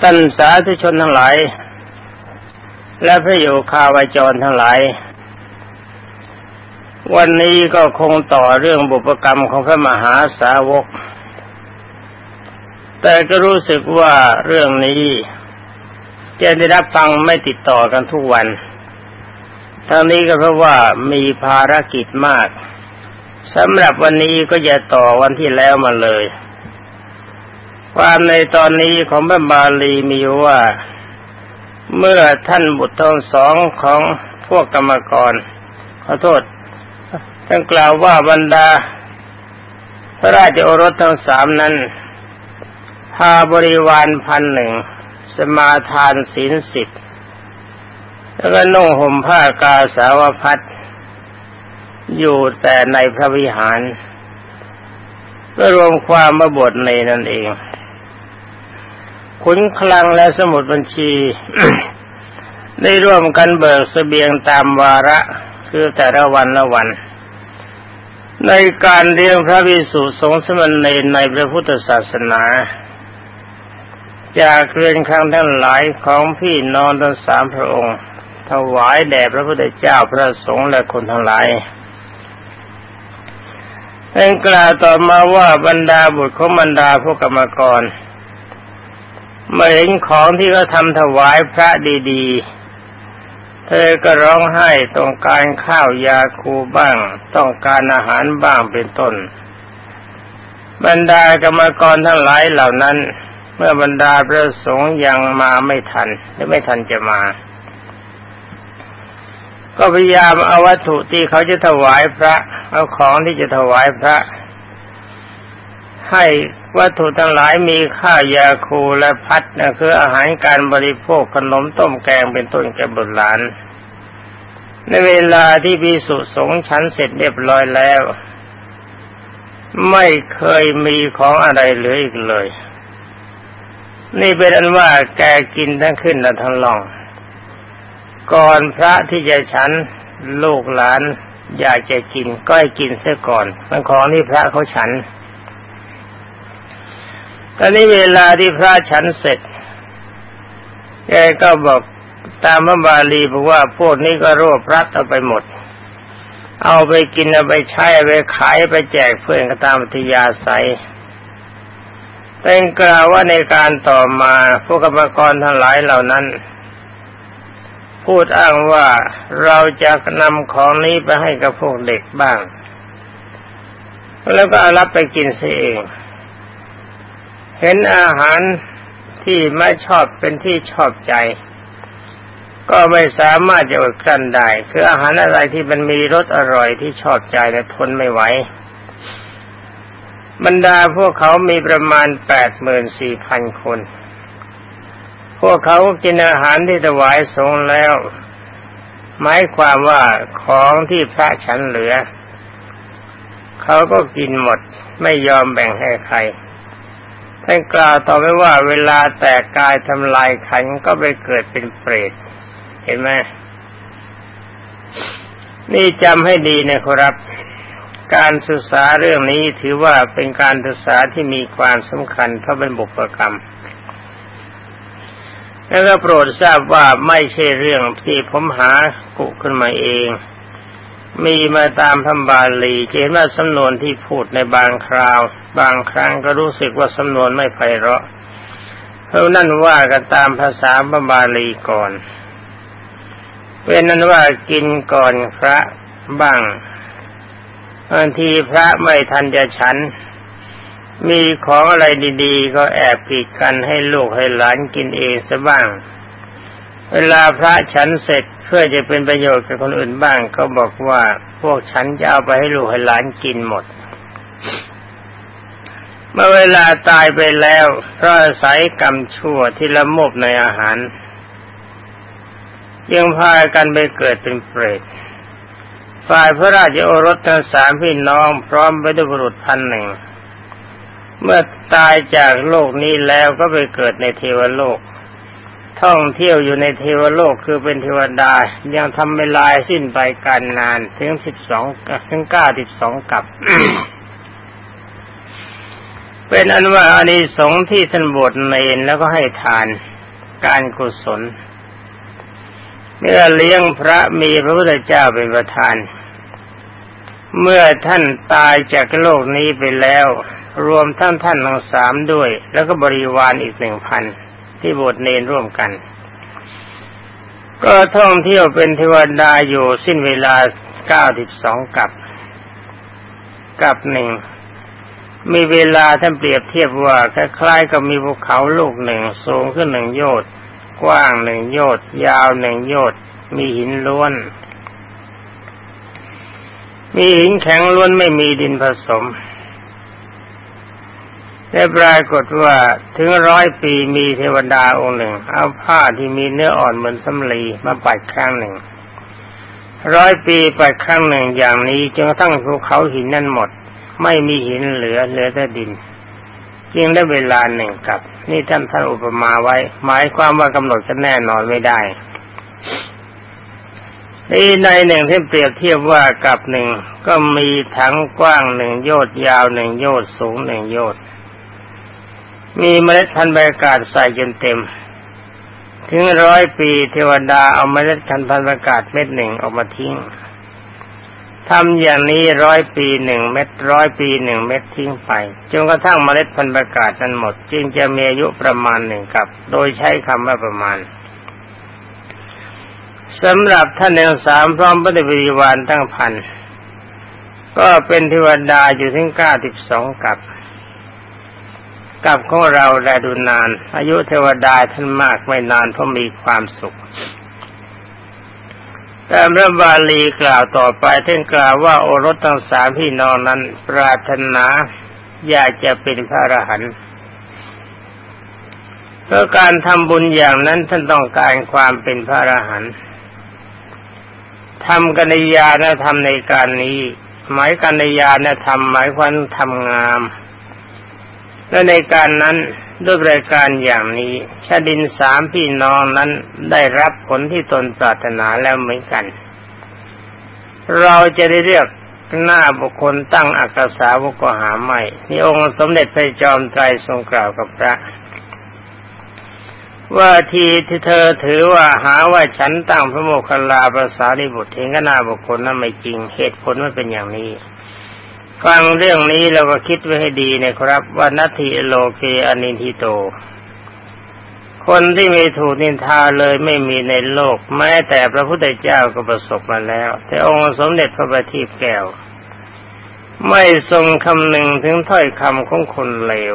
ท่านสาธุชนทั้งหลาย และพระโยคาวาจรทั้งหลาย วันนี้ก็คงต่อเรื่องบุพกรรมของพระมหาสาวก แต่ก็รู้สึกว่าเรื่องนี้จะได้รับฟังไม่ติดต่อกันทุกวัน ทั้งนี้ก็เพราะว่ามีภารกิจมากสำหรับวันนี้ก็จะต่อวันที่แล้วมาเลย ความในตอนนี้ของพระบาลีมีว่า เมื่อท่านบุตรทั้งสองของพวกกรรมกร ขอโทษท่านกล่าวว่าบรรดา พระราชโอรสทั้งสามนั้นพาบริวารพันหนึ่ง สมาทานศีลสิทธิ์แล้วก็นุ่งห่มผ้ากาสาวพัดอยู่แต่ในพระวิหารก็รวมความมาบทในนั่นเอง ขุนคลังและสมุดบัญชี ได้ร่วมกันเบิกสเสบียงตามวาระคือแต่ละวันละวัน ในการเลี้ยงพระวิสุสงฆ์สมณเณรในพระพุทธศาสนาจากเรียนครั้งทั้งหลายของพี่น้องทั้งสามพระองค์ ถวายแด่พระพุทธเจ้าพระสงฆ์และคนทั้งหลายเองกล่าวต่อมาว่าบรรดาบุตรของบรรดาพวกกรรมกร เมื่อเห็นของที่เขาทำถวายพระดีๆ เธอก็ร้องไห้ต้องการข้าวยาคูบ้าง ต้องการอาหารบ้างเป็นต้น บรรดากรรมกรทั้งหลายเหล่านั้น เมื่อบรรดาพระสงฆ์ยังมาไม่ทันหรือไม่ทันจะมา ก็พยายามเอาวัตถุที่เขาจะถวายพระ เอาของที่จะถวายพระ ให้วัตถุทั้งหลายมีข้าวยาคูและพัดนะคืออาหารการบริโภคขนมต้มแกงเป็นต้นแก่บุตรหลาน ในเวลาที่พิสุสงฉันเสร็จเรียบร้อยแล้ว ไม่เคยมีของอะไรเหลืออีกเลย นี่เป็นอันว่าแกกินทั้งขึ้นและทั้งล่อง ก่อนพระที่จะฉันลูกหลานอยากจะกินก็ให้กินเสียก่อนมันของที่พระเขาฉัน ตอนนี้เวลาที่พระฉันเสร็จ แกก็บอกตามพระบาลีบอกว่าพวกนี้ก็รวบรัดเอาไปหมด เอาไปกินเอาไปใช้เอาไปขายไปแจกเพื่อนก็ตามปฏิยาศัยเป็นกล่าวว่าในการต่อมาพวกกรรมกรทั้งหลายเหล่านั้น พูดอ้างว่าเราจะนำของนี้ไปให้กับพวกเด็กบ้าง แล้วก็เอารับไปกินเสียเอง เห็นอาหารที่ไม่ชอบเป็นที่ชอบใจ ก็ไม่สามารถจะอดกลั้นได้คืออาหารอะไรที่มันมีรสอร่อยที่ชอบใจแต่ทนไม่ไหวบรรดาพวกเขามีประมาณแปดหมื่นสี่พันคน พวกเขากินอาหารที่ถวายสงแล้ว หมายความว่าของที่พระฉันเหลือ เขาก็กินหมดไม่ยอมแบ่งให้ใคร ท่านกล่าวต่อไปว่าเวลาแตกกายทำลายขันก็ไปเกิดเป็นเปรต เห็นไหมนี่จำให้ดีนะครับ การศึกษาเรื่องนี้ถือว่าเป็นการศึกษาที่มีความสำคัญเพราะเป็นบุพกรรม แล้วก็โปรดทราบว่าไม่ใช่เรื่องที่ผมหากุขึ้นมาเอง มีมาตามพระบาลีเห็นว่าสำนวนที่พูดในบางคราว บางครั้งก็รู้สึกว่าสำนวนไม่ไพเราะเพราะนั่นว่ากันตามภาษาพระบาลีก่อนเป็นนั้นว่ากินก่อนพระบ้างบางทีพระไม่ทันจะฉัน มีของอะไรดีๆ ก็แอบกีดกันให้ลูกให้หลานกินเองซะบ้าง เวลาพระฉันเสร็จ เพื่อจะเป็นประโยชน์กับคนอื่นบ้างก็บอกว่าพวกฉันจะเอาไปให้ลูกให้หลานกินหมด เมื่อเวลาตายไปแล้วเพราะอาศัยกรรมชั่วที่ละโมบในอาหาร ยังพากันไปเกิดเป็นเปรตฝ่ายพระราชโอรสทั้งสามพี่น้องพร้อมไปด้วยบุรุษพันหนึ่ง เมื่อตายจากโลกนี้แล้วก็ไปเกิดในเทวโลก ท่องเที่ยวอยู่ในเทวโลกคือเป็นเทวดายังทำเวลาสิ้นไปการนานถึงสิบสองถึงเก้าสิบสองกับ เป็นอันว่าอานิสงส์ที่ท่านบวชเนนแล้วก็ให้ทานการกุศล เมื่อเลี้ยงพระมีพระพุทธเจ้าเป็นประธาน เมื่อท่านตายจากโลกนี้ไปแล้ว รวมท่านท่านทั้งสามด้วย แล้วก็บริวารอีกหนึ่งพัน ที่บวชเนนร่วมกัน ก็ท่องเที่ยวเป็นเทวดาอยู่สิ้นเวลาเก้าสิบสองกับ กับหนึ่งมีเวลาท่านเปรียบเทียบว่าคล้ายๆกับมีภูเขาลูกหนึ่งสูงขึ้นหนึ่งโยชน์กว้างหนึ่งโยชน์ยาวหนึ่งโยชน์มีหินล้วน มีหินแข็งล้วนไม่มีดินผสม ได้ปรากฏว่าถึงร้อยปีมีเทวดาองค์หนึ่ง เอาผ้าที่มีเนื้ออ่อนเหมือนสำลีมาปัดครั้งหนึ่ง ร้อยปีปัดครั้งหนึ่งอย่างนี้จนกระทั่งภูเขาหินนั่นหมด ไม่มีหินเหลือเหลือแต่ดินจึงได้เวลาหนึ่งกับ นี่ท่านท่านอุปมาไว้ หมายความว่ากำหนดจะแน่นอนไม่ได้นี่ในหนึ่งที่เปรียบเทียบว่ากับหนึ่งก็มีถังกว้างหนึ่งโยดยาวหนึ่งโยดสูงหนึ่งโยด มีเมล็ดพันธุ์ใบกาศใส่จนเต็ม ถึงร้อยปีเทวดาเอาเมล็ดพันธุ์ใบกาศเม็ดหนึ่งออกมาทิ้งทำอย่างนี้ร้อยปีหนึ่งเม็ดร้อยปีหนึ่งเม็ดทิ้งไปจนกระทั่งเมล็ดพันธุ์ประกาศนั้นหมด จึงจะมีอายุประมาณหนึ่งกับ โดยใช้คำว่าประมาณสำหรับท่านหนึ่งสามพร้อมปฏิบริวารตั้งพันก็เป็นเทวดาอยู่ถึงเก้าสิบสองกับ กับของเราแลดูนาน อายุเทวดาท่านมากไม่นานเพราะมีความสุขแต่พระบาลีกล่าวต่อไปท่านกล่าวว่าโอรสทั้งสามพี่น้องนั้น ปรารถนาอยากจะเป็นพระอรหันต์เพราะการทำบุญอย่างนั้นท่านต้องการความเป็นพระอรหันต์ทำกัญญาณธรรมในการนี้ หมายกัญญาณธรรมหมายความทำงาม และในการนั้นด้วยรายการอย่างนี้ชาดินสามพี่น้องนั้นได้รับผลที่ตนปรารถนาแล้วเหมือนกัน เราจะได้เรียกหน้าบุคคลตั้งอักษาวกหาไม่นี่องค์สมเด็จพระจอมไตรทรงกล่าวกับพระ ว่าทีที่เธอถือว่าหาว่าฉันตั้งพระโมคคัลลาภาษาลิบุตรเห็นก็หน้าบุคคลนั้นไม่จริงเหตุผลมันเป็นอย่างนี้ ฟังเรื่องนี้เราก็คิดไว้ให้ดีนะครับ ว่านัตถิโลเกอนินทิโต คนที่มีถูกนินทาเลยไม่มีในโลก แม้แต่พระพุทธเจ้าก็ประสบมาแล้ว แต่องค์สมเด็จพระบัณฑิตแก้ว ไม่ทรงคำหนึ่งถึงถ้อยคำของคนเลว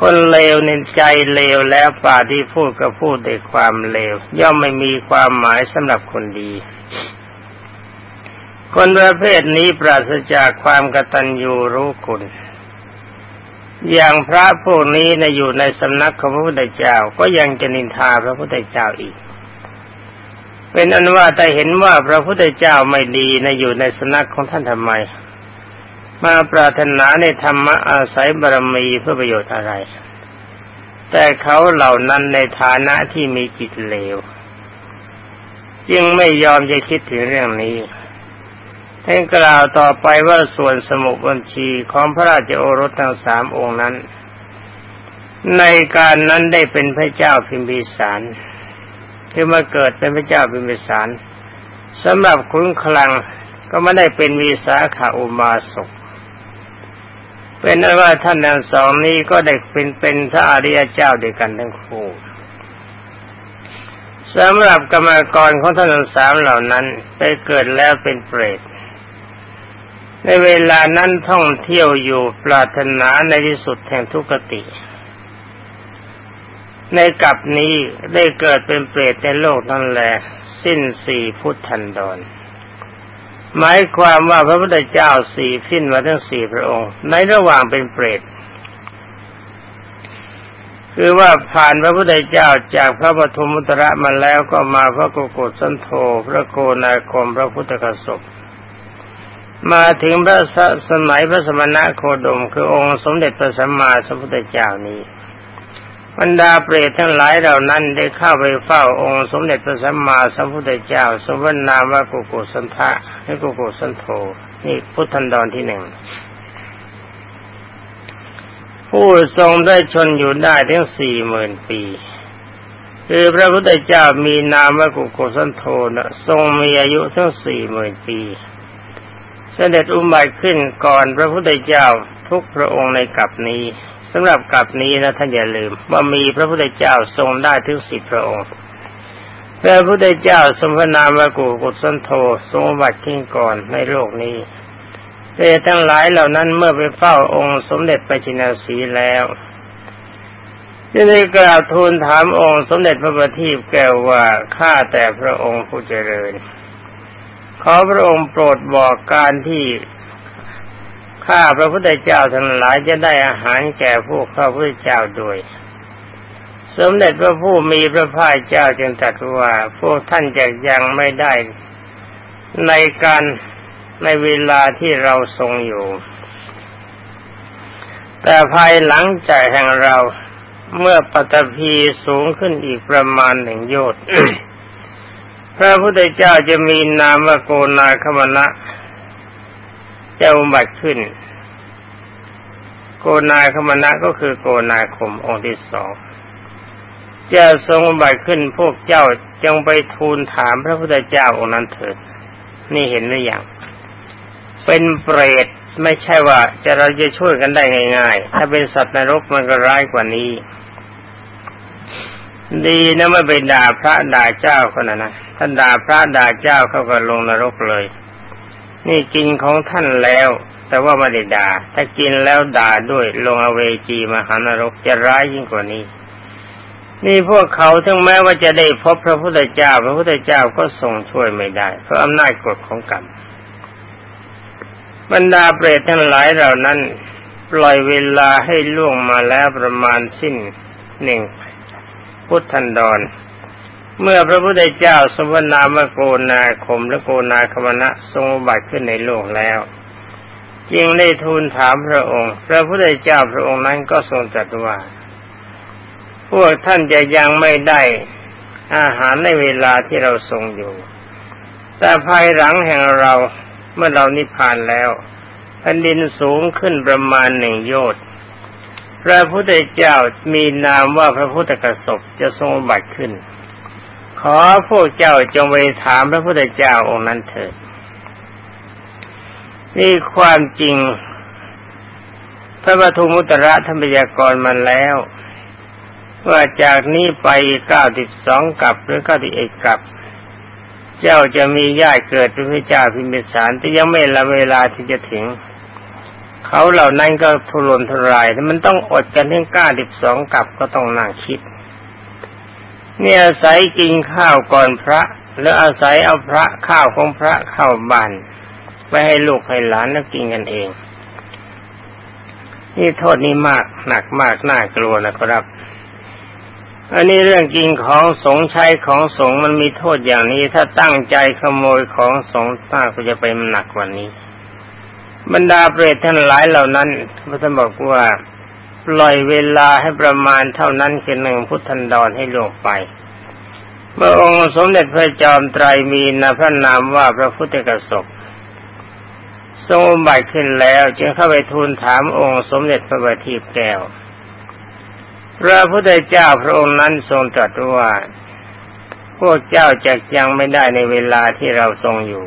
คนเลวในใจเลวแล้วป่าที่พูดก็พูดด้วยความเลว ย่อมไม่มีความหมายสำหรับคนดี คนประเภทนี้ปราศจากความกตัญญูรู้คุณ อย่างพระพวกนี้นะอยู่ในสำนักของพระพุทธเจ้าก็ยังจะนินทาพระพุทธเจ้าอีก เป็นอันว่าแต่เห็นว่าพระพุทธเจ้าไม่ดีนะอยู่ในสำนักของท่านทำไม มาปรารถนาในธรรมะอาศัยบารมีเพื่อประโยชน์อะไร แต่เขาเหล่านั้นในฐานะที่มีจิตเลว จึงไม่ยอมจะคิดถึงเรื่องนี้ ท่านกล่าวต่อไปว่าส่วนสมุบัญชีของพระราชโอรสทั้งสามองค์นั้น ในการนั้นได้เป็นพระเจ้าพิมพิสารที่มาเกิดเป็นพระเจ้าพิมพิสารสำหรับคุณคลังก็ไม่ได้เป็นวีสาขาอุมาสกเป็นนว่าท่านทั้งสองนี้ก็ได้เป็นเป็นพระอริยเจ้าเด้วกันทั้งคู่สำหรับกรรมกรของท่านทั้งสามเหล่านั้น ไปเกิดแล้วเป็นเปรต ในเวลานั้นท่องเที่ยวอยู่ปรารถนาในที่สุดแห่งทุกติ ในกับนี้ได้เกิดเป็นเปรตในโลกนั่นแหละสิ้นสี่พุทธันดรหมายความว่าพระพุทธเจ้าสี่สิ้นมาทั้งสี่พระองค์ ในระหว่างเป็นเปรตคือว่าผ่านพระพุทธเจ้าจากพระปฐุมุตระมาแล้วก็มาพระโกโกสันโธพระโกนาคมพระพุทธกสบ มาถึงพระสมัยพระสมณะโคดมคือองค์สมเด็จพระสัมมาสัมพุทธเจ้านี้บรรดาเปรตทั้งหลายเหล่านั้นได้เข้าไปเฝ้าองค์สมเด็จพระสัมมาสัมพุทธเจ้า สมวนนามว่ากุกุสันทะให้กุกุสันโธนี่พุทธันดรที่หนึ่งผู้ทรงได้ชนอยู่ได้ถึงสี่หมื่นปี คือพระพุทธเจ้ามีนามว่ากุโกสันโทนะทรงมีอายุทั้งสี่หมื่นปี สด็จอุบัติขึ้นก่อนพระพุทธเจ้าทุกพระองค์ในกัปนี้สำหรับกัปนี้นะท่านอย่าลืมว่ามีพระพุทธเจ้าทรงได้ถึงสิบพระองค์พระพุทธเจ้าสมพนามวกุกุสันโธทรงบัติขึ้นก่อนในโลกนี้เอทั้งหลายเหล่านั้นเมื่อไปเฝ้าองค์สมเด็จพระจินสีแล้วจึงได้กล่าวทูลถามองค์สมเด็จพระบัณฑิตแก้วว่าข้าแต่พระองค์ผู้เจริญ ขอพระองค์โปรดบอกการที่ข้าพระพุทธเจ้าทั้งหลายจะได้อาหารแก่พวกข้าพระเจ้าด้วย สมเด็จพระผู้มีพระภาคเจ้าจึงตรัสว่าพวกท่านจะยังไม่ได้ในการในเวลาที่เราทรงอยู่ แต่ภายหลังจากแห่งเราเมื่อปฐพีสูงขึ้นอีกประมาณหนึ่งโยชน์ พระพุทธเจ้าจะมีนามว่าโกนาคมณะจะอุบัติขึ้น โกนาคมณะก็คือโกนาคมองค์ที่สองจะทรงบัติขึ้นพวกเจ้าจงไปทูลถามพระพุทธเจ้าองค์นั้นเถิด นี่เห็นหรือยังเป็นเปรตไม่ใช่ว่าจะเราจะช่วยกันได้ง่าย ๆ ถ้าเป็นสัตว์นรกมันก็ร้ายกว่านี้ ดีนะไม่ไปด่าพระด่าเจ้าคนนั้นนะท่านด่าพระด่าเจ้าเขาก็ลงนรกเลย นี่กินของท่านแล้ว แต่ว่าไม่ได้ด่า ถ้ากินแล้วด่าด้วยลงอเวจีมหานรกจะร้ายยิ่งกว่านี้ นี่พวกเขาถึงแม้ว่าจะได้พบพระพุทธเจ้า พระพุทธเจ้าก็ทรงช่วยไม่ได้ เพราะอำนาจกฎของกรรมบรรดาเปรตทั้งหลายเหล่านั้น ปล่อยเวลาให้ล่วงมาแล้วประมาณสิ้นหนึ่ง พุทธันดร เมื่อพระพุทธเจ้าสมนามโกนาคมและโกนาคมณะทรงบัติขึ้นในโลกแล้วจึงได้ทูลถามพระองค์ พระพุทธเจ้าพระองค์นั้นก็ทรงตรัสว่า พวกท่านจะยังไม่ได้อาหารในเวลาที่เราทรงอยู่ แต่ภายหลังแห่งเราเมื่อเรานิพพานแล้วแผ่นดินสูงขึ้นประมาณหนึ่งโยชน์ พระพุทธเจ้ามีนามว่าพระพุทธกสบจะทรงบัติขึ้น ขอพวกเจ้าจงไปถามพระพุทธเจ้าองค์นั้นเถิด นี่ความจริง พระปทุมุตระธรรมยากรมาแล้ว ว่าจากนี้ไปเก้าสิบสองกับหรือเก้าสิบเอ็ดกับเจ้าจะมีญาติเกิดเป็นพระเจ้าพิมพิสารแต่ยังไม่ละเวลาที่จะถึง เขาเหล่านั้นก็ทุรนทุรายแต่มันต้องอดกันถึงก้าสิบสองกับก็ต้องนั่งคิด เนี่ยอาศัยกินข้าวก่อนพระ แล้วอาศัยเอาพระข้าวของพระเข้าบ้านไปให้ลูกให้หลานแล้วกินกันเอง นี่โทษนี้มากหนักมากน่ากลัวนะครับอันนี้เรื่องกินของสงใช้ของสงมันมีโทษอย่างนี้ ถ้าตั้งใจขโมยของสงต้าก็จะไปหนักกว่านี้ บรรดาเปรตท่านหลายเหล่านั้นพระท่านบอกว่าปล่อยเวลาให้ประมาณเท่านั้นคือหนึ่งพุทธันดรให้ลงไปเมื่อองค์สมเด็จพระจอมไตรมีนาพระนามว่าพระพุทธกสบทรงบัติขึ้นแล้วจึงเข้าไปทูลถามองค์สมเด็จพระบัณฑิตแก้ว พระพุทธเจ้าพระองค์นั้นทรงตรัสว่า พวกเจ้าจะยังไม่ได้ในเวลาที่เราทรงอยู่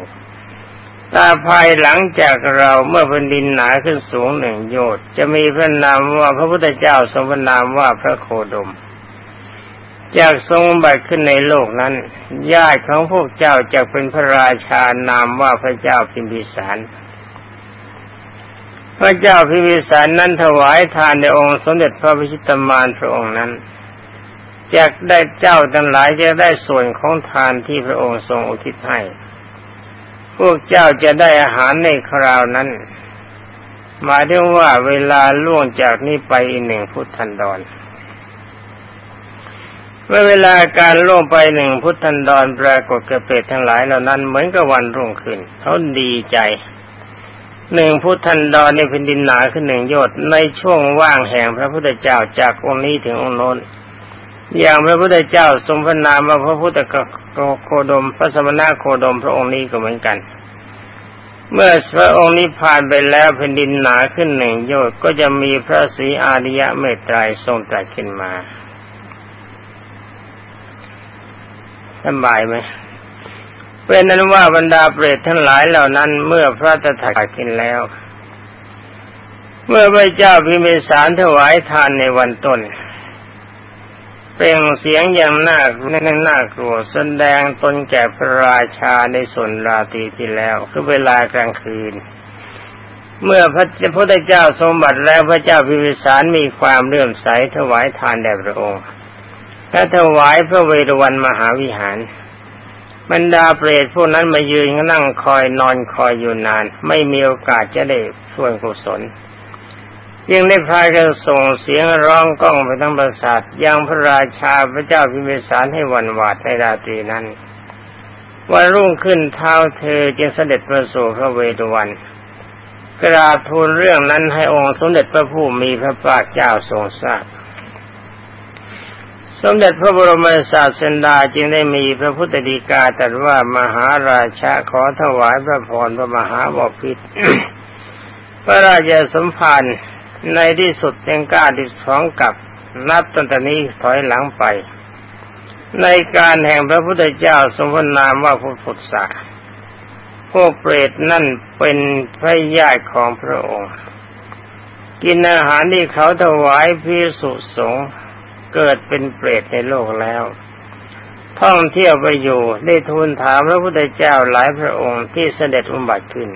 แต่ภายหลังจากเราเมื่อแผ่นดินหนาขึ้นสูงหนึ่งโยชน์จะมีพระนามว่าพระพุทธเจ้าทรงพระนามว่าพระโคดมจากทรงบัติขึ้นในโลกนั้น ญาติของพวกเจ้าจะเป็นพระราชานามว่าพระเจ้าพิมพิสาร พระเจ้าพิวิสารนั้นถวายทานในองค์สมเด็จพระพิชิตมารพระองค์นั้นจะได้เจ้าทั้งหลายจะได้ส่วนของทานที่พระองค์ทรงอุทิศให้ พวกเจ้าจะได้อาหารในคราวนั้น หมายถึงว่าเวลาล่วงจากนี้ไปอีกหนึ่งพุทธันดร เมื่อเวลาการล่วงไปหนึ่งพุทธันดรปรากฏกระเปรตทั้งหลายเหล่านั้นเหมือนกับวันรุ่งขึ้นเขาดีใจหนึ่งพุทธันดรในแผ่นดินหนาขึ้นหนึ่งยอดในช่วงว่างแห่งพระพุทธเจ้าจากองค์นี้ถึงองค์โน้น อย่างพระพุทธเจ้าทรงพระนามว่าพระพุทธโคดม พระสมณะโคดมพระองค์นี้ก็เหมือนกัน เมื่อพระองค์นิพพานไปแล้วแผ่นดินหนาขึ้นหนึ่งโยชน์ก็จะมีพระศรีอาริยะเมตไตรทรงตรัสขึ้นมาสบายไหมเป็นนั้นว่าบรรดาเปรตทั้งหลายเหล่านั้น เมื่อพระตถาคตกินแล้ว เมื่อพระเจ้าพิมิสารถวายทานในวันต้น เปล่งเสียงอย่างน่าน่ากลัวแสดงตนแก่พระราชาในส่วนราตรีที่แล้วคือเวลากลางคืน เมื่อพระพุทธเจ้าทรงบัติแล้วพระเจ้าพิมิสารมีความเลื่อมใสถวายทานแด่พระองค์ และถวายพระเวรวันมหาวิหาร บรรดาเปรตพวกนั้นมายืนนั่งคอยนอนคอยอยู่นาน ไม่มีโอกาสจะได้ส่วนกุศล ยังได้พากันส่งเสียงร้องก้องไปทั้งประสาทยังพระราชาพระเจ้าพิมพิสารให้วันวาดในราตรีนั้น วันรุ่งขึ้นเท้าเธอจึงเสด็จประสูพระเวทวัน กราบทูลเรื่องนั้นให้องค์สมเด็จพระผู้มีพระภาคเจ้าทรงทราบสมเด็จพระบรมศาสดาจึงได้มีพระพุทธดีกาตรัสว่ามหาราชาขอถวายพระพรพระมหาบพิตรพระราชสมภาร ในที่สุดยังกล้าดิสองกับนับตั้งแต่นี้ถอยหลังไป ในการแห่งพระพุทธเจ้าสมนามว่าพุทธสาพวกเปรตนั่นเป็นพระญาติของพระองค์ กินอาหารที่เขาถวายพิสุสงฆ์เกิดเป็นเปรตในโลกแล้ว ท่องเที่ยวไปอยู่ได้ทูลถามพระพุทธเจ้าหลายพระองค์ที่เสด็จอุบัติขึ้น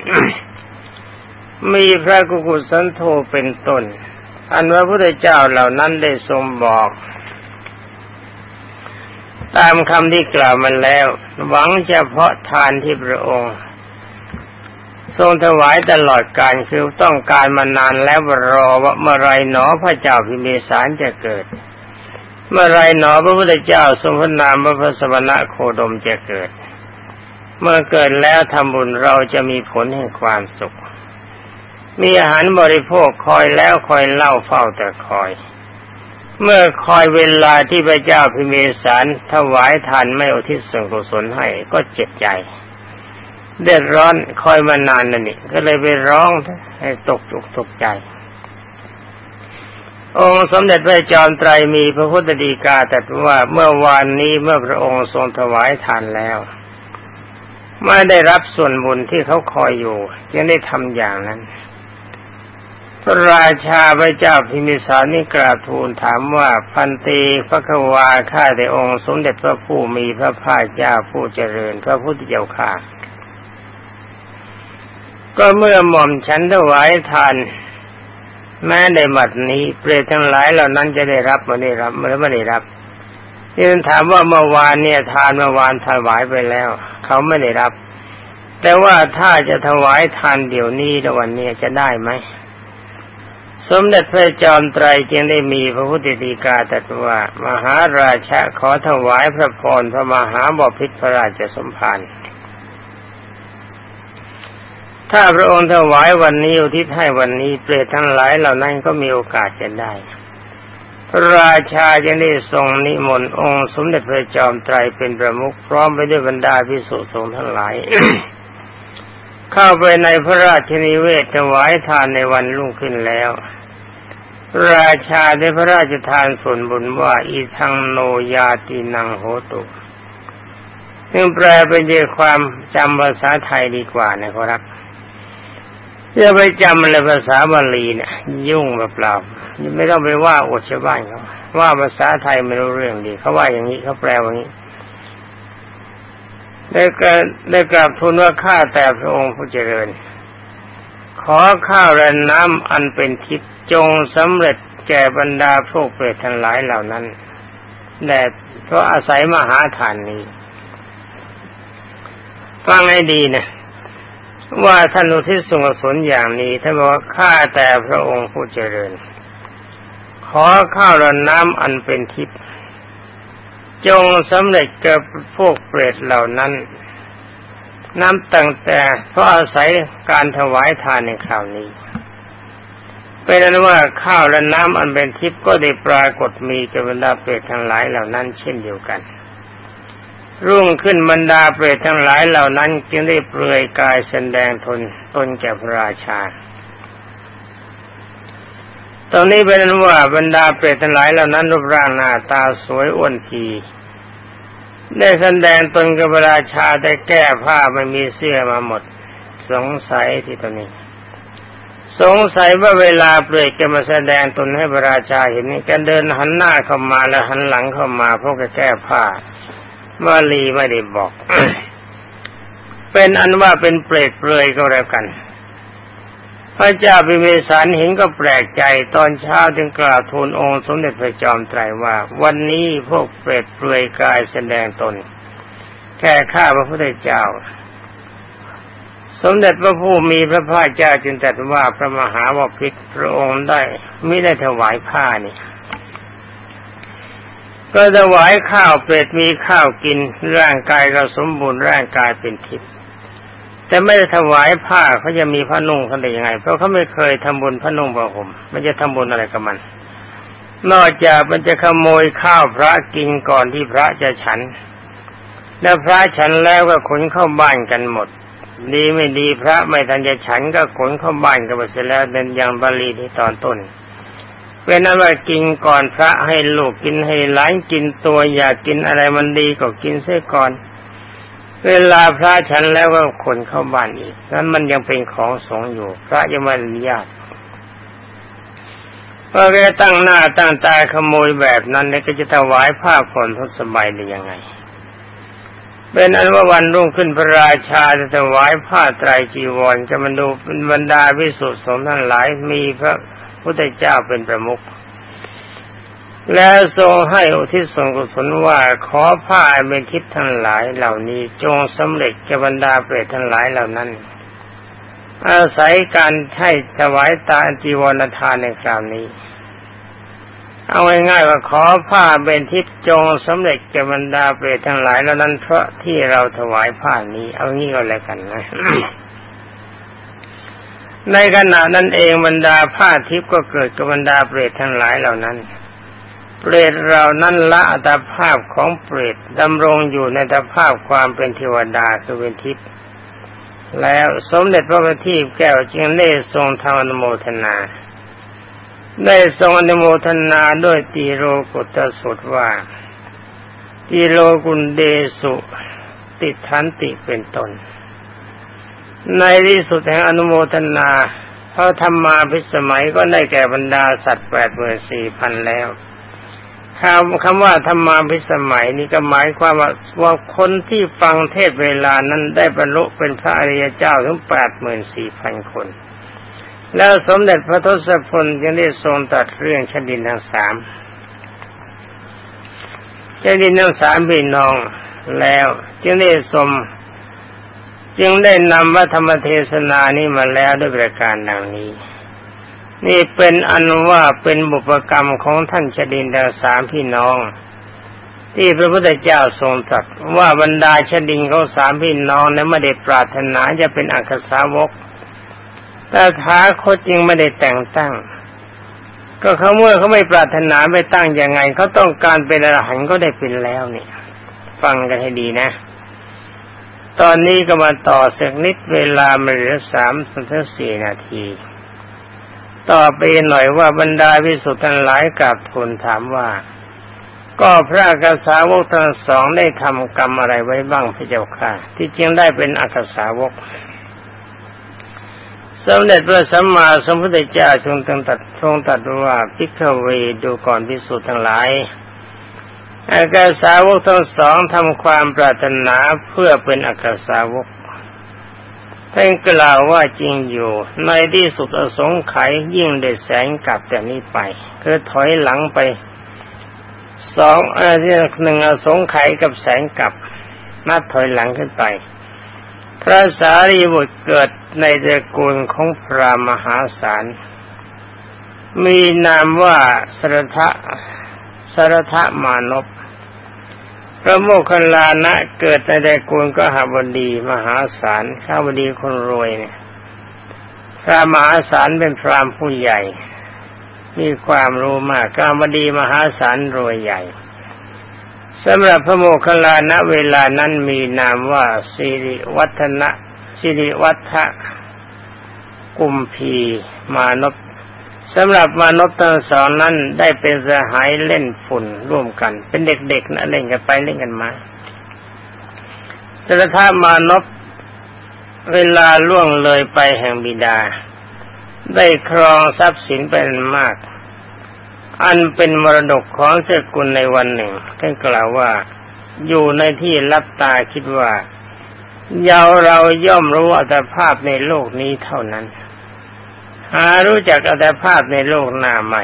มีพระกุกุสันโธเป็นต้น อันว่าพระพุทธเจ้าเหล่านั้นได้ทรงบอก ตามคำที่กล่าวมาแล้ว หวังเฉพาะทานที่พระองค์ ทรงถวายตลอดการคือต้องการมานานแล้วรอว่าเมื่อไรหนอพระเจ้าพิมพิสารจะเกิด เมื่อไรหนอพระพุทธเจ้าทรงพระนามพระพสมณะโคดมจะเกิด เมื่อเกิดแล้วทำบุญเราจะมีผลแห่งความสุข มีอาหารบริโภคคอยแล้วคอยเล่าเฝ้าแต่คอย เมื่อคอยเวลาที่พระเจ้าพิมพสารถวายทานไม่อุทิศส่วนกุศลให้ก็เจ็บใจเดือดร้อนคอยมานานนั่นนี่ก็เลยไปร้องให้ตกจุกตกใจ องค์สมเด็จพระจอมไตรมีพระพุทธดีกาแต่ว่าเมื่อวานนี้เมื่อพระองค์ทรงถวายทานแล้วไม่ได้รับส่วนบุญที่เขาคอยอยู่ยังได้ทำอย่างนั้น พระราชาพระเจ้าพิมิสารนิกราทูลถามว่าพันตีพระควาข้าแต่องค์สมเด็จพระผู้มีพระภาคเจ้าผู้เจริญ พระพุทธเจ้าข้าก็เมื่อหม่อมฉันถวายทานแม้ในบัดนี้เปรตทั้งหลายเหล่านั้นจะได้รับไม่ได้รับหรือไม่ได้รับที่ถามว่าเมื่อวานเนี่ยทานเมื่อวานถวายไปแล้ว เขาไม่ได้รับ แต่ว่าถ้าจะถวายทานเดี๋ยวนี้ในวันนี้จะได้ไหม สมเด็จพระจอมไตรจึงได้มีพระพุทธดีกาตรัสว่า มหาราชาขอถวายพระพรพระมหาบพิตรพระราชสมภารถ้าพระองค์ถวายวันนี้อุทิศให้วันนี้เปรตทั้งหลายเหล่านั้นก็มีโอกาสจะได้ พระราชาจะได้ทรงนิมนต์องค์ สมเด็จพระจอมไตรเป็นประมุขพร้อมไปด้วยบรรดาพิสุสงฆ์ทั้งหลาย เข้าไปในพระราชนิเวศถวายทานในวันรุ่งขึ้นแล้ว ราชาได้พระราชทานส่วนบุญว่า อีทังโนยาตินังโหตุซึ่งแปลเป็นใจความจำภาษาไทยดีกว่านะครับจะไปจำอะไรภาษาบาลีเนี่ยยุ่งแบบเปล่าไม่ต้องไปว่าอดชาวบ้านเขาว่าภาษาไทยไม่รู้เรื่องดีเขาว่าอย่างนี้เขาแปลว่างี้ได้กได้กราบทูลว่าข้าแต่พระองค์ผู้เจริญ ขอข้าวและน้ำอันเป็นทิพย์จงสำเร็จแก่บรรดาพวกเปรตทั้งหลายเหล่านั้นแต่เพราะอาศัยมหาฐานนี้ฟังให้ดีนะว่าท่านอุทิศส่งสนอย่างนี้ท่านบอกว่าข้าแต่พระองค์ผู้เจริญ ขอข้าวและน้ำอันเป็นทิพย์จงสำเร็จแกับพวกเปรตเหล่านั้น น้ำตั้งแต่เพราะอาศัยการถวายทานในคราวนี้เป็นนั้นว่าข้าวและน้ำอันเป็นทิพย์ก็ได้ปรากฏมีกับบรรดาเปรตทั้งหลายเหล่านั้นเช่นเดียวกัน รุ่งขึ้นบรรดาเปรตทั้งหลายเหล่านั้นจึงได้เปลือยกายแสดงทนตนแก่พระราชาตรงนี้เป็นว่าบรรดาเปรตทั้งหลายเหล่านั้นรูปร่างหน้าตาสวยอ้วนที ได้แสดงตนกับราชาได้แก้ผ้าไม่มีเสื้อมาหมด สงสัยที่ตรงนี้ สงสัยว่าเวลาเปรตจะมาแสดงตนให้พระราชาเห็นนี่กันเดินหันหน้าเข้ามาแล้วหันหลังเข้ามาเพราะแก้ผ้ามาลีไม่ได้บอก เป็นอันว่าเป็นเปรตเปรยก็แล้วกัน พระเจ้าพิมิสารเห็นก็แปลกใจตอนเช้าจึงกราบทูลองค์สมเด็จพระจอมไตรว่า วันนี้พวกเปรตเปรยกายแสดงตนแค่ข้าพระพุทธเจ้า สมเด็จพระผู้มีพระภาคเจ้าจึงตรัสว่าพระมหาวพิตรพระองค์ได้ไม่ได้ถวายผ้านี่ก็ถวายข้าวเปรตมีข้าวกินร่างกายก็สมบูรณ์ร่างกายเป็นทิพย์ แต่ไม่ได้ถวายผ้าเขาจะมีผ้านุ่งเขาได้ยังไง เพราะเขาไม่เคยทำบุญผ้านุ่งผ้าห่มมันจะทำบุญอะไรกับมัน นอกจากมันจะขโมยข้าวพระกินก่อนที่พระจะฉัน แล้วพระฉันแล้วก็ขนเข้าบ้านกันหมด ดีไม่ดีพระไม่ทันจะฉันก็ขนเข้าบ้านกันไปเสร็จแล้วเดินอย่างบาลีที่ตอนต้นเป็นนั้นว่ากินก่อนพระให้ลูกกินให้หลานกินตัวอยากกินอะไรมันดีก็กินเสียก่อน เวลาพระฉันแล้วก็คนเข้าบ้านอีกนั้นมันยังเป็นของสงอยู่ พระยังไม่อนุญาตพอแกตั้งหน้าตั้งตาขโมยแบบนั้นเนี่ยก็จะถวายผ้าผ่อนทศบายได้ยังไงเป็นอันว่าวันรุ่งขึ้นพระราชาจะถวายผ้าไตรจีวรจะมาดูบรรดาวิสุทธิสงฆ์ทั้งหลายมีพระพุทธเจ้าเป็นประมุข แล้วทรงให้อุทิศส่วนกุศลว่าขอผ้าเมทิพทั้งหลายเหล่านี้จงสำเร็จแก่บรรดาเปรตทั้งหลายเหล่านั้น อาศัยการให้ถวายตาจีวรทานในคราวนี้ เอาง่ายๆว่าขอผ้าเป็นทิพจงสำเร็จแก่บรรดาเปรตทั้งหลายเหล่านั้น เพราะที่เราถวายผ้านี้ เอางี้ก็แล้วกันนะในขณะนั้นเองบรรดาผ้าทิพย์ก็เกิดกับบรรดาเปรตทั้งหลายเหล่านั้น เปรตเรานั้นละอัตภาพของเปรตดำรงอยู่ในอัตภาพความเป็นเทวดาคือเป็นทิพย์แล้วสมเด็จพระบัณฑิตแก้วจึงได้ทรงทำอนุโมทนา ได้ทรงอนุโมทนาด้วยตีโรกุตสุดว่าตีโรกุลเดสุติทันติเป็นตน ในที่สุดแห่งอนุโมทนาเพราะธรรมาพิสมัยก็ได้แก่บรรดาสัตว์แปดหมื่นสี่พันแล้ว คำคำว่าธรรมาพิสมัยนี่ก็หมายความว่าว่าคนที่ฟังเทศเวลานั้นได้บรรลุเป็นพระอริยเจ้าถึงแปดหมื่นสี่พันคน แล้วสมเด็จพระทศพลยังได้ทรงตัดเรื่องชดินทั้งสามชดินทั้งสามพี่น้องแล้วจึงได้สมจึงได้นำวัธรรมเทศนานี้มาแล้วด้วยประการดังนี้ นี่เป็นอันว่าเป็นบุพกรรมของท่านชดินดาสามพี่น้อง ที่พระพุทธเจ้าทรงตรัสว่าบรรดาชดินเขาสามพี่น้องนั้นไม่ได้ปรารถนาจะเป็นอักษาวกแต่ท้าคตจริงไม่ได้แต่งตั้ง ก็เขาเมื่อเขาไม่ปรารถนาไม่ตั้งยังไงเขาต้องการเป็นอรหันต์ก็ได้เป็นแล้วเนี่ย ฟังกันให้ดีนะ ตอนนี้ก็มาต่อสักนิดเวลามันเหลือสามถึงสี่นาที ต่อไปหน่อยว่าบรรดาวิสุทธิ์ทั้งหลายกลับทูลถามว่า ก็พระกษาวกทั้งสองได้ทำกรรมอะไรไว้บ้างพระเจ้าค่ะ ที่จึงได้เป็นอักษาวกสมเด็จพระสัมมาสัมพุทธเจ้าทรงตัดทรงตัดว่าพิกเวดูก่อนพิสุทธ์ทั้งหลายอากาสาวกทั้งสองทำความปรารถนาเพื่อเป็นอากาสาวก ท่านกล่าวว่าจริงอยู่ ในที่สุดอสงไขยยิ่งได้แสงกลับแต่นี้ไปคือถอยหลังไปสองอันที่หนึ่งอสงไขยกับแสงกลับนับถอยหลังขึ้นไป พระสารีบุตรเกิดในตระกูลของพระมหาศาลมีนามว่าสรทะสรทะมานพ พระโมคคัลลานะเกิดในตระกูลก็หาบดีมหาศาลข้าบดีคนรวยเนี่ยพระมหาศาลเป็นพรามผู้ใหญ่ มีความรู้มากข้าบดีมหาศาลรวยใหญ่สำหรับพระโมคคัลลาณเวลานั้นมีนามว่าสิริวัฒนะสิริวัฒกุมพีมานพ สำหรับมานพทั้งสองนั้นได้เป็นสหายเล่นฝุ่นร่วมกัน เป็นเด็กๆนะเล่นกันไปเล่นกันมาแต่ถ้ามานพเวลาล่วงเลยไปแห่งบิดา ได้ครองทรัพย์สินเป็นมาก อันเป็นมรดกของเสกุลในวันหนึ่งท่านกล่าวว่าอยู่ในที่รับตาคิดว่าเยาเราย่อมรู้อัตภาพในโลกนี้เท่านั้น หารู้จักอัตภาพในโลกหน้าใหม่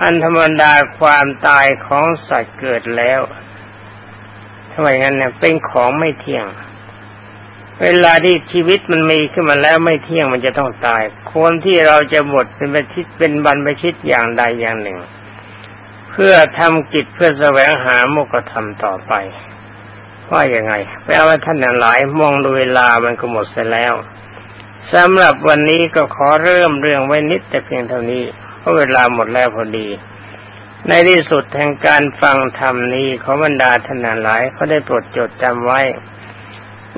อันธรรมดาความตายของสัตว์เกิดแล้วทำไมงั้นเนี่ยเป็นของไม่เที่ยง เวลาที่ชีวิตมันมีขึ้นมาแล้วไม่เที่ยงมันจะต้องตาย คนที่เราจะหมดเป็นไปชิดเป็นบรรพชิตอย่างใดอย่างหนึ่ง เพื่อทำกิจเพื่อแสวงหาโมกธรรมต่อไปว่าอยังไงแปลว่าท่านหลายมองดูเวลามันก็หมดเสียแล้ว สำหรับวันนี้ก็ขอเริ่มเรื่องไว้นิดแต่เพียงเท่านี้เพราะเวลาหมดแล้วพอดี ในที่สุดแห่งการฟังธรรมนี้ขอบรรดาท่านหลายเขาได้โปรดจดจำไว้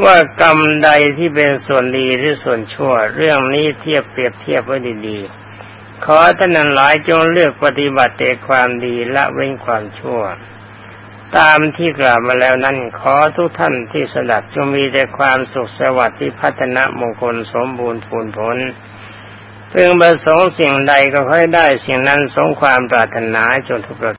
ว่ากรรมใดที่เป็นส่วนดีหรือส่วนชั่ว เรื่องนี้เทียบเปรียบเทียบไว้ดีๆ ขอท่านหลายจงเลือกปฏิบัติแต่ความดีละเว้นความชั่ว ตามที่กล่าวมาแล้วนั้นขอทุกท่านที่สดับจงมีแต่ความสุขสวัสดิ์ที่พัฒนามงคลสมบูรณ์ผลผลเพื่อประสงค์สิ่งใดก็ค่อยได้สิ่งนั้นสงความปรารถนาจนทุกประ